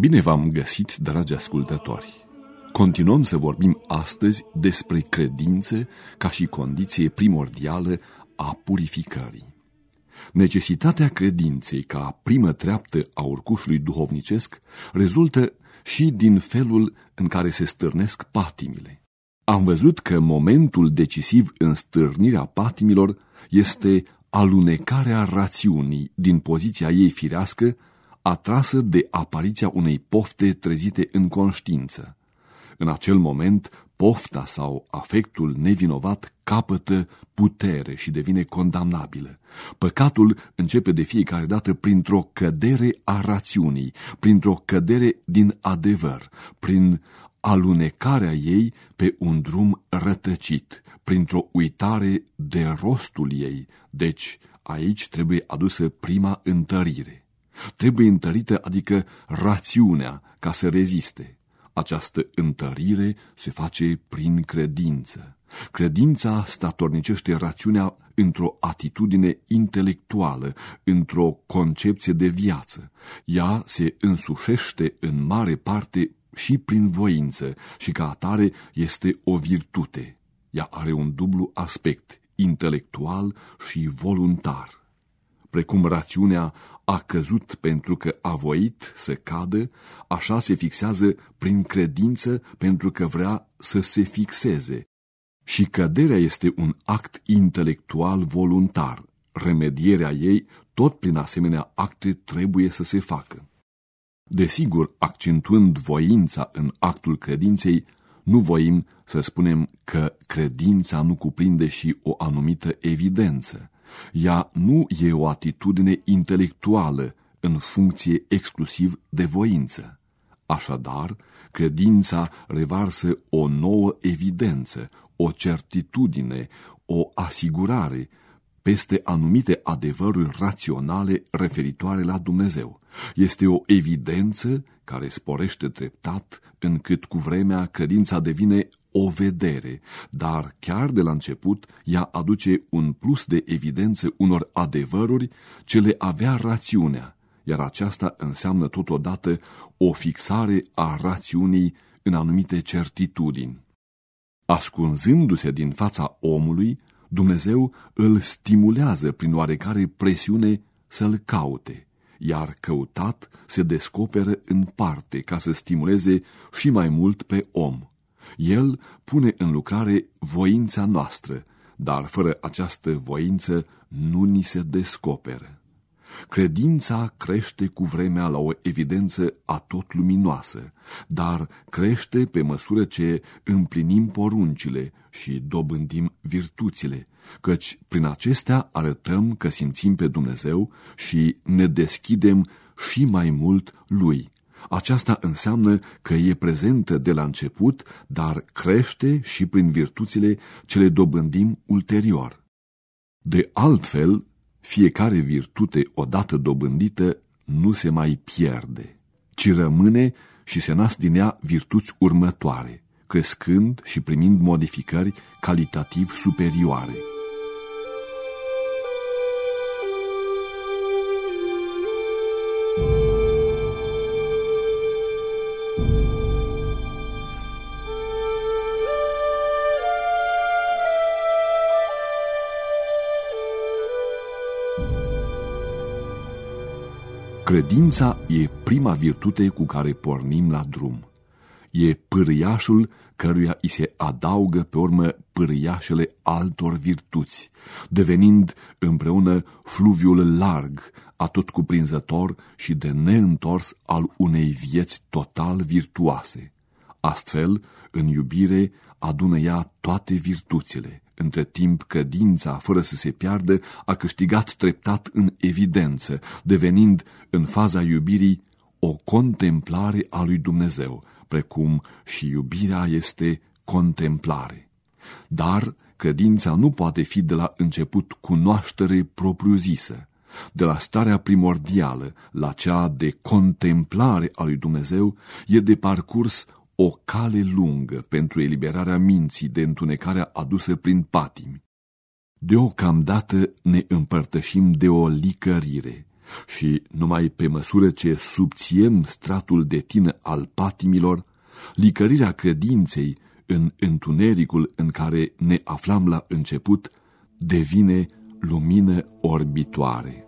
Bine v-am găsit, dragi ascultători! Continuăm să vorbim astăzi despre credințe ca și condiție primordială a purificării. Necesitatea credinței ca primă treaptă a urcușului duhovnicesc rezultă și din felul în care se stârnesc patimile. Am văzut că momentul decisiv în stârnirea patimilor este alunecarea rațiunii din poziția ei firească, atrasă de apariția unei pofte trezite în conștiință. În acel moment, pofta sau afectul nevinovat capătă putere și devine condamnabilă. Păcatul începe de fiecare dată printr-o cădere a rațiunii, printr-o cădere din adevăr, prin alunecarea ei pe un drum rătăcit, printr-o uitare de rostul ei. Deci, aici trebuie adusă prima întărire. Trebuie întărită, adică rațiunea, ca să reziste. Această întărire se face prin credință. Credința statornicește rațiunea într-o atitudine intelectuală, într-o concepție de viață. Ea se însușește în mare parte și prin voință și ca atare este o virtute. Ea are un dublu aspect, intelectual și voluntar. Precum rațiunea a căzut pentru că a voit să cadă, așa se fixează prin credință pentru că vrea să se fixeze. Și căderea este un act intelectual voluntar. Remedierea ei, tot prin asemenea acte, trebuie să se facă. Desigur, accentuând voința în actul credinței, nu voim să spunem că credința nu cuprinde și o anumită evidență. Ea nu e o atitudine intelectuală în funcție exclusiv de voință. Așadar, credința revarsă o nouă evidență, o certitudine, o asigurare peste anumite adevăruri raționale referitoare la Dumnezeu. Este o evidență care sporește treptat, încât cu vremea credința devine o vedere, dar chiar de la început ea aduce un plus de evidență unor adevăruri ce le avea rațiunea, iar aceasta înseamnă totodată o fixare a rațiunii în anumite certitudini. Ascunzându-se din fața omului, Dumnezeu îl stimulează prin oarecare presiune să-l caute, iar căutat se descoperă în parte ca să stimuleze și mai mult pe om. El pune în lucrare voința noastră, dar fără această voință nu ni se descoperă. Credința crește cu vremea la o evidență atot luminoasă, dar crește pe măsură ce împlinim poruncile și dobândim virtuțile, căci prin acestea arătăm că simțim pe Dumnezeu și ne deschidem și mai mult Lui. Aceasta înseamnă că e prezentă de la început, dar crește și prin virtuțile ce le dobândim ulterior. De altfel, fiecare virtute odată dobândită nu se mai pierde, ci rămâne și se nasc din ea virtuți următoare, crescând și primind modificări calitativ superioare. Credința e prima virtute cu care pornim la drum. E pârâiașul căruia îi se adaugă pe urmă pârâiașele altor virtuți, devenind împreună fluviul larg, atot cuprinzător și de neîntors al unei vieți total virtuoase. Astfel, în iubire, adună ea toate virtuțile, între timp, credința, fără să se piardă, a câștigat treptat în evidență, devenind, în faza iubirii, o contemplare a lui Dumnezeu, precum și iubirea este contemplare. Dar credința nu poate fi de la început cunoaștere propriu-zisă. De la starea primordială la cea de contemplare a lui Dumnezeu e de parcurs o cale lungă pentru eliberarea minții de întunecarea adusă prin patimi. Deocamdată ne împărtășim de o licărire, și numai pe măsură ce subțiem stratul de tină al patimilor, licărirea credinței în întunericul în care ne aflam la început devine lumină orbitoare.